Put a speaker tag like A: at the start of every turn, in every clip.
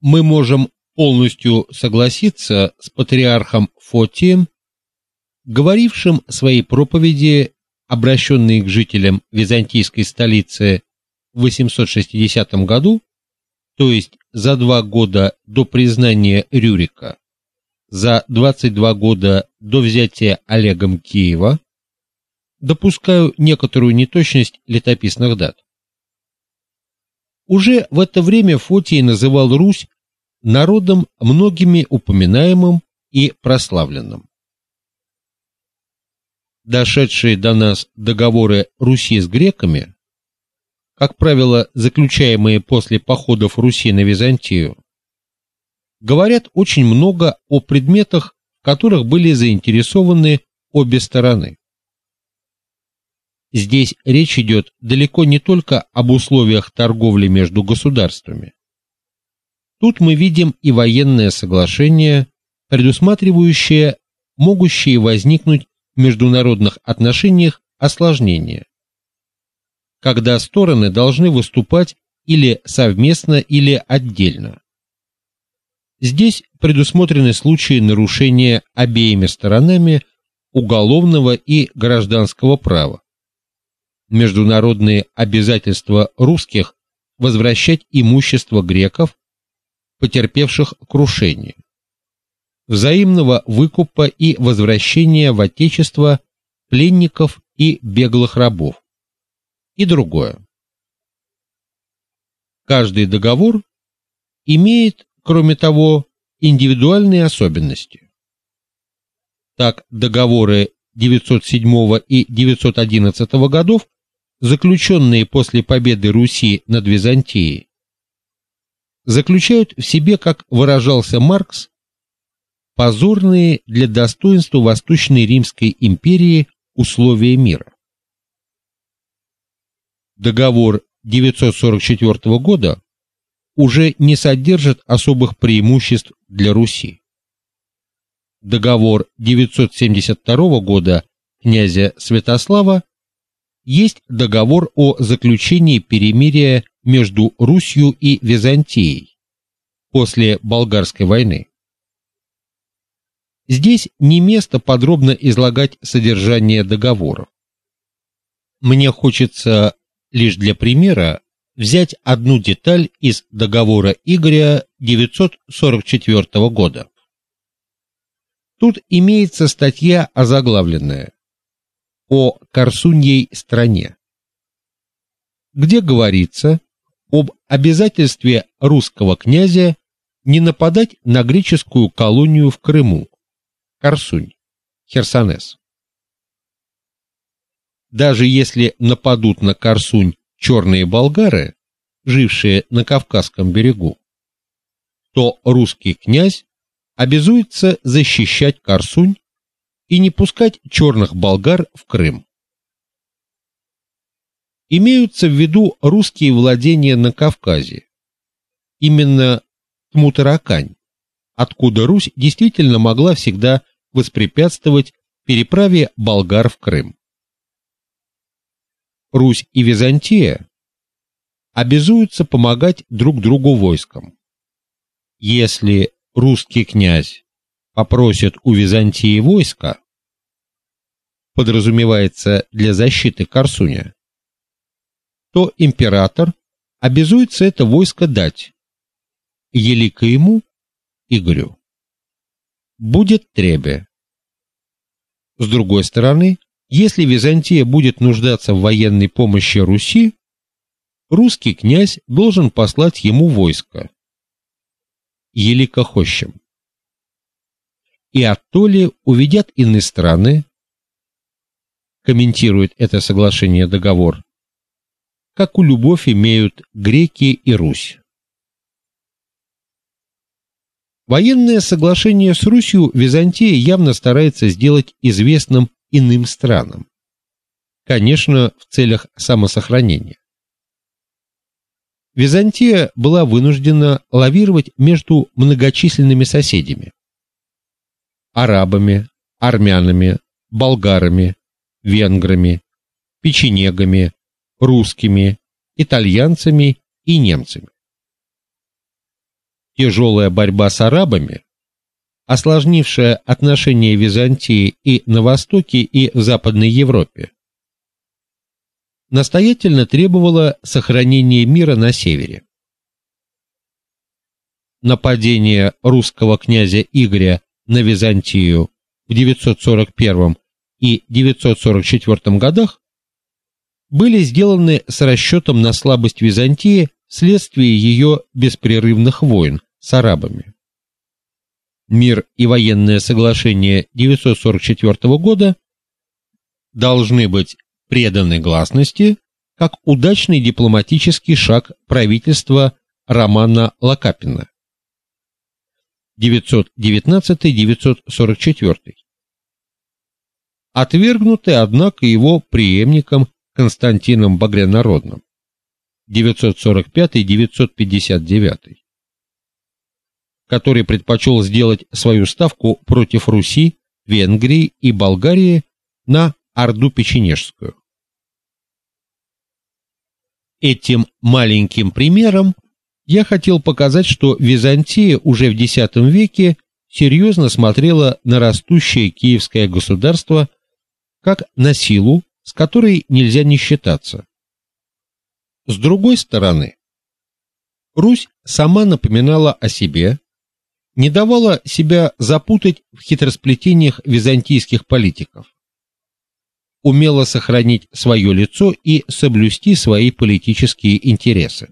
A: мы можем полностью согласиться с патриархом Фотием, говорившим в своей проповеди, обращенной к жителям византийской столицы в 860 году, то есть за два года до признания Рюрика, за 22 года до взятия Олегом Киева, допускаю некоторую неточность летописных дат. Уже в это время Фотий называл Русь народом многими упоминаемым и прославленным. Дошедшие до нас договоры Руси с греками, как правило, заключаемые после походов Руси на Византию, говорят очень много о предметах, в которых были заинтересованы обе стороны. Здесь речь идет далеко не только об условиях торговли между государствами. Тут мы видим и военное соглашение, предусматривающее могущие возникнуть в международных отношениях осложнения, когда стороны должны выступать или совместно, или отдельно. Здесь предусмотрены случаи нарушения обеими сторонами уголовного и гражданского права. Международные обязательства русских возвращать имущество греков потерпевших крушение, взаимного выкупа и возвращения в отечество пленников и беглых рабов и другое. Каждый договор имеет, кроме того, индивидуальные особенности. Так, договоры 907 и 911 годов, заключенные после победы Руси над Византией, заключают в себе, как выражался Маркс, позорные для достоинства Восточной Римской империи условия мира. Договор 944 года уже не содержит особых преимуществ для Руси. Договор 972 года князя Святослава есть договор о заключении перемирия между Русью и Византией после болгарской войны. Здесь не место подробно излагать содержание договоров. Мне хочется лишь для примера взять одну деталь из договора Игоря 944 года. Тут имеется статья озаглавленная о Корсуньей стране, где говорится, об обязательстве русского князя не нападать на греческую колонию в Крыму, Корсунь, Херсонес. Даже если нападут на Корсунь черные болгары, жившие на Кавказском берегу, то русский князь обязуется защищать Корсунь и не пускать черных болгар в Крым имеются в виду русские владения на Кавказе. Именно Тмутаракань, откуда Русь действительно могла всегда воспрепятствовать переправе болгар в Крым. Русь и Византия обязуются помогать друг другу войском. Если русский князь попросит у Византии войска, подразумевается для защиты Корсуня, то император обязуется это войско дать. Елика ему, Игорю, будет требе. С другой стороны, если Византия будет нуждаться в военной помощи Руси, русский князь должен послать ему войско. Елика хощем. И оттоле уведят иные страны, комментирует это соглашение договор, у любовь имеют греки и Русь. Военное соглашение с Русью Византия явно старается сделать известным иным странам. Конечно, в целях самосохранения. Византия была вынуждена лавировать между многочисленными соседями: арабами, армянами, болгарами, венграми, печенегами, русскими, итальянцами и немцами. тяжелая борьба с арабами, осложнившая отношения Византии и на Востоке, и в Западной Европе, настоятельно требовала сохранения мира на севере. Нападение русского князя Игоря на Византию в 941 и 944 годах были сделаны с расчетом на слабость Византии вследствие ее беспрерывных войн с арабами. Мир и военное соглашение 944 года должны быть преданы гласности как удачный дипломатический шаг правительства Романа Лакапина. 919-944. Отвергнуты, однако, его преемником Константином Багрянародным. 945-959, который предпочел сделать свою ставку против Руси, Венгрии и Болгарии на Орду Печенежскую. Этим маленьким примером я хотел показать, что Византия уже в X веке серьезно смотрела на растущее киевское государство как на силу, с которой нельзя не считаться. С другой стороны, Русь сама напоминала о себе, не давала себя запутать в хитросплетениях византийских политиков. Умела сохранить свое лицо и соблюсти свои политические интересы.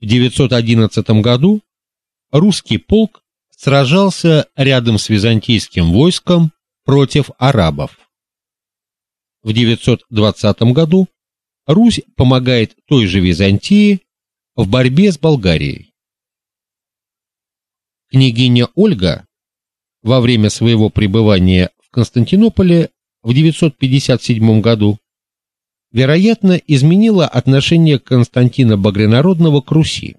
A: В 911 году русский полк сражался рядом с византийским войском против арабов. В 920 году Русь помогает той же Византии в борьбе с Болгарией. Княгиня Ольга во время своего пребывания в Константинополе в 957 году вероятно изменила отношение Константина Багрянародного к Руси.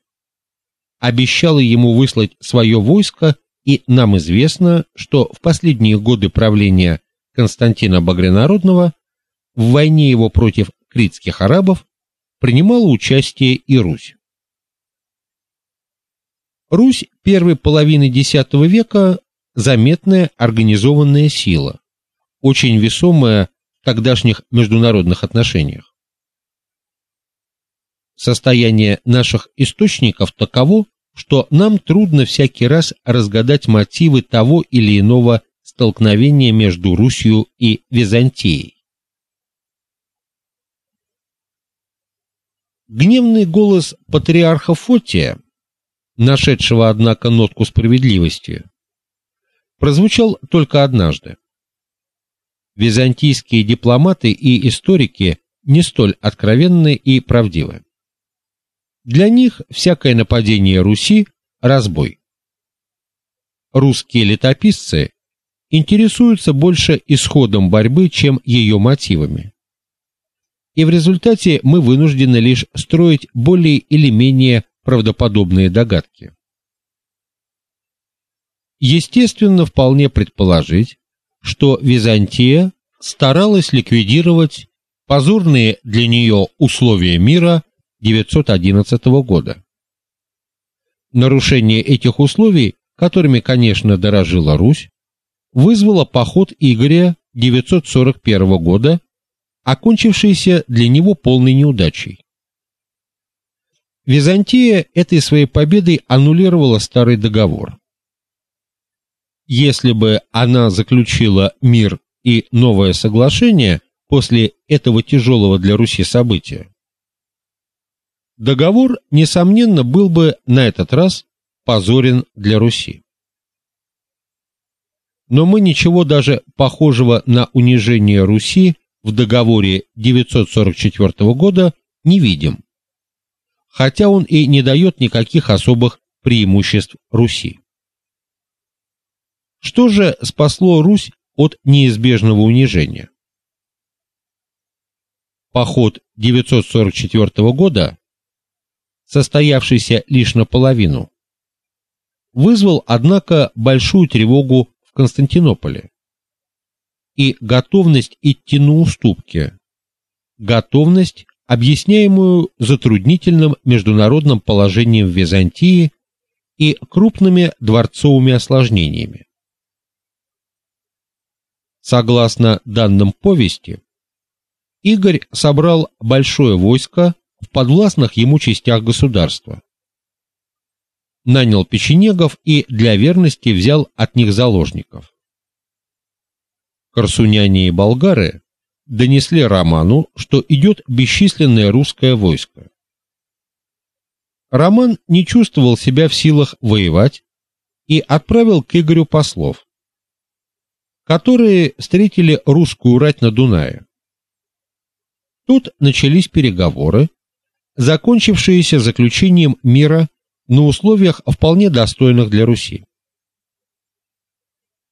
A: Обещала ему выслать свое войско, и нам известно, что в последние годы правления Константина Багрянародного в войне его против критских арабов принимала участие и Русь. Русь первой половины X века заметная организованная сила, очень весомая тогдашних международных отношениях. Состояние наших источников таково, что нам трудно всякий раз разгадать мотивы того или иного столкновения между Русью и Византией. Гневный голос патриарха Фотия, нашедшего однако нотку справедливости, прозвучал только однажды. Византийские дипломаты и историки не столь откровенны и правдивы. Для них всякое нападение Руси разбой. Русские летописцы интересуются больше исходом борьбы, чем ее мотивами и в результате мы вынуждены лишь строить более или менее правдоподобные догадки. Естественно, вполне предположить, что Византия старалась ликвидировать позорные для нее условия мира 911 года. Нарушение этих условий, которыми, конечно, дорожила Русь, вызвало поход Игоря 941 года окончившийся для него полной неудачей. Византия этой своей победой аннулировала старый договор. Если бы она заключила мир и новое соглашение после этого тяжелого для Руси события, договор несомненно был бы на этот раз позорен для Руси. Но мы ничего даже похожего на унижение Руси в договоре 944 года не видим, хотя он и не дает никаких особых преимуществ Руси. Что же спасло Русь от неизбежного унижения? Поход 944 года, состоявшийся лишь наполовину, вызвал, однако, большую тревогу в Константинополе и готовность идти на уступки, готовность объясняемую затруднительным международным положением в Византии и крупными дворцовыми осложнениями. Согласно данным повести, Игорь собрал большое войско в подвластных ему частях государства. Нанял печенегов и для верности взял от них заложников. Корсуняне и болгары донесли Роману, что идет бесчисленное русское войско. Роман не чувствовал себя в силах воевать и отправил к Игорю послов, которые встретили русскую рать на Дунае. Тут начались переговоры, закончившиеся заключением мира на условиях вполне достойных для Руси.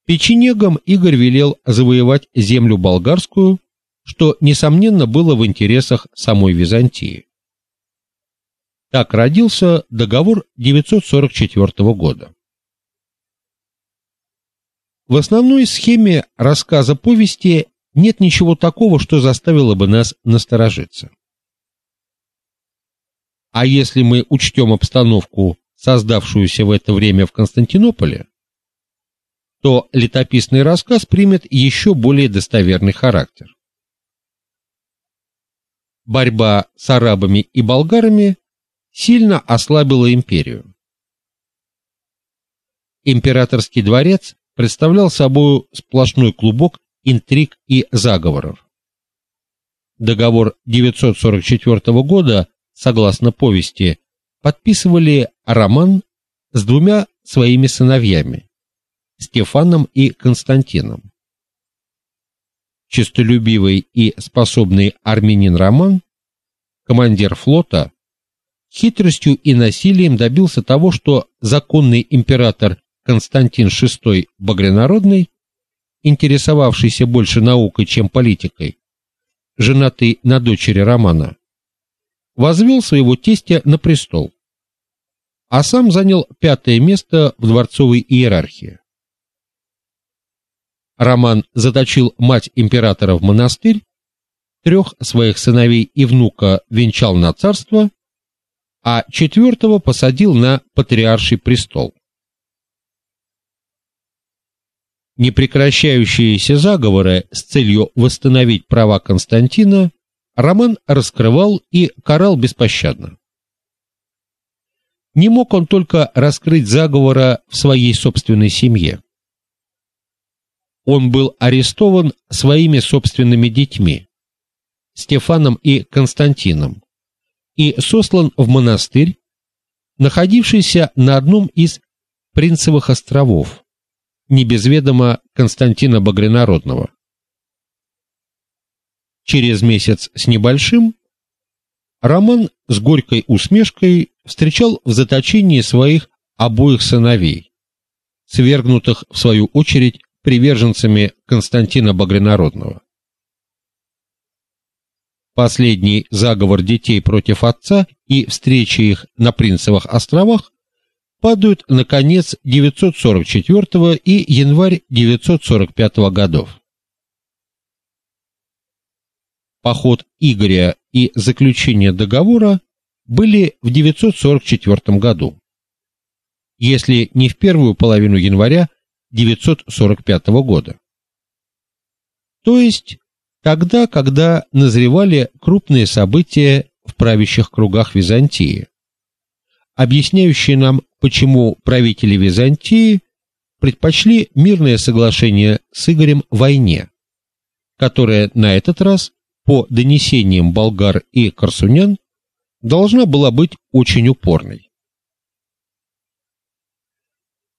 A: Печенегам Игорь велел завоевать землю болгарскую, что несомненно было в интересах самой Византии. Так родился договор 944 года. В основной схеме рассказа повести нет ничего такого, что заставило бы нас насторожиться. А если мы учтем обстановку, создавшуюся в это время в Константинополе, то летописный рассказ примет еще более достоверный характер. Борьба с арабами и болгарами сильно ослабила империю. Императорский дворец представлял собой сплошной клубок интриг и заговоров. Договор 944 года, согласно повести, подписывали Роман с двумя своими сыновьями, Стефаном и Константином. Честолюбивый и способный армянин Роман, командир флота, хитростью и насилием добился того, что законный император Константин VI Багрянародный интересовавшийся больше наукой, чем политикой, женатый на дочери Романа, возвел своего тестя на престол, а сам занял пятое место в дворцовой иерархии. Роман заточил мать императора в монастырь, трех своих сыновей и внука венчал на царство, а четвертого посадил на патриарший престол. Непрекращающиеся заговоры с целью восстановить права Константина Роман раскрывал и карал беспощадно. Не мог он только раскрыть заговора в своей собственной семье. Он был арестован своими собственными детьми, Стефаном и Константином, и сослан в монастырь, находившийся на одном из Принцевых островов не без ведома Константина Багрянародного. Через месяц с небольшим Роман с горькой усмешкой встречал в заточении своих обоих сыновей, свергнутых в свою очередь приверженцами Константина Багрянародного. Последний заговор детей против отца и встреча их на Принцевых островах падают на конец 944 и январь 945 годов. Поход Игоря и заключение договора были в 944 году. Если не в первую половину января 945 года. То есть тогда, когда назревали крупные события в правящих кругах Византии, объясняющие нам почему правители Византии предпочли мирное соглашение с Игорем войне, которая на этот раз, по донесениям болгар и корсунян, должна была быть очень упорной.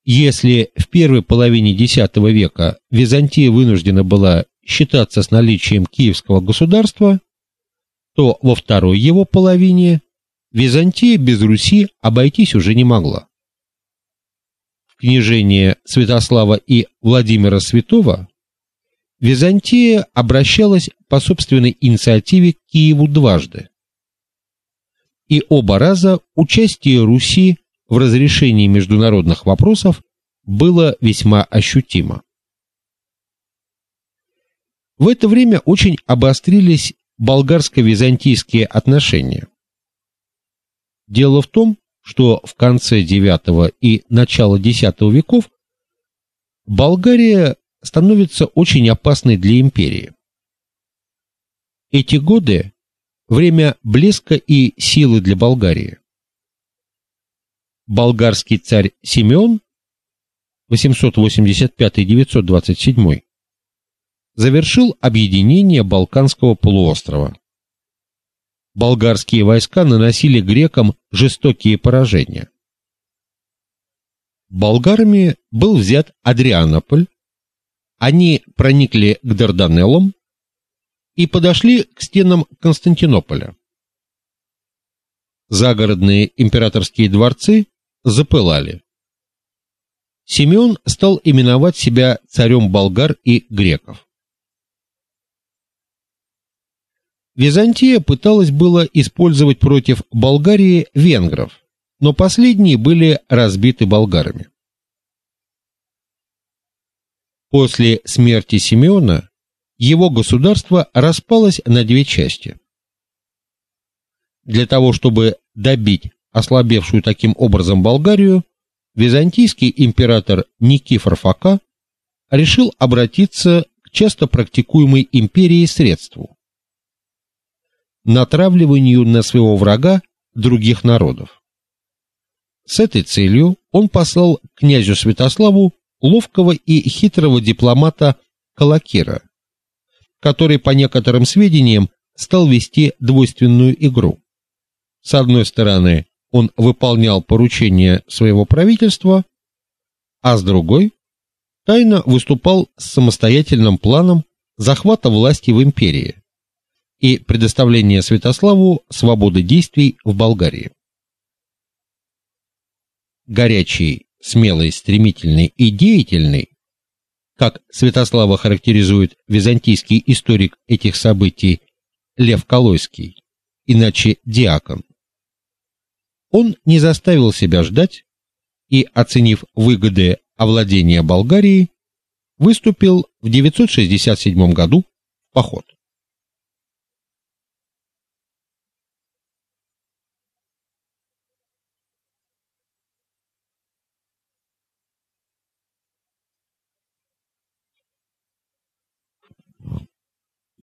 A: Если в первой половине X века Византия вынуждена была считаться с наличием киевского государства, то во второй его половине Византия без Руси обойтись уже не могла княжения Святослава и Владимира Святого, Византия обращалась по собственной инициативе к Киеву дважды. И оба раза участие Руси в разрешении международных вопросов было весьма ощутимо. В это время очень обострились болгарско-византийские отношения. Дело в том, что в конце IX и начало X веков Болгария становится очень опасной для империи. Эти годы время блеска и силы для Болгарии. Болгарский царь Симеон 885-927 завершил объединение Балканского полуострова. Болгарские войска наносили грекам жестокие поражения. Болгарами был взят Адрианополь, они проникли к Дарданеллам и подошли к стенам Константинополя. Загородные императорские дворцы запылали. Симеон стал именовать себя царем болгар и греков. Византия пыталась было использовать против Болгарии венгров, но последние были разбиты болгарами. После смерти Симеона его государство распалось на две части. Для того, чтобы добить ослабевшую таким образом Болгарию, византийский император Никифор Фока решил обратиться к часто практикуемой империей средству натравливанию на своего врага других народов. С этой целью он послал князю Святославу ловкого и хитрого дипломата Калакира, который, по некоторым сведениям, стал вести двойственную игру. С одной стороны, он выполнял поручения своего правительства, а с другой тайно выступал с самостоятельным планом захвата власти в империи и предоставления Святославу свободы действий в Болгарии. Горячий, смелый, стремительный и деятельный, как Святослава характеризует византийский историк этих событий Лев Колойский, иначе Диакон. Он не заставил себя ждать и, оценив выгоды овладения Болгарией, выступил в 967 году в поход.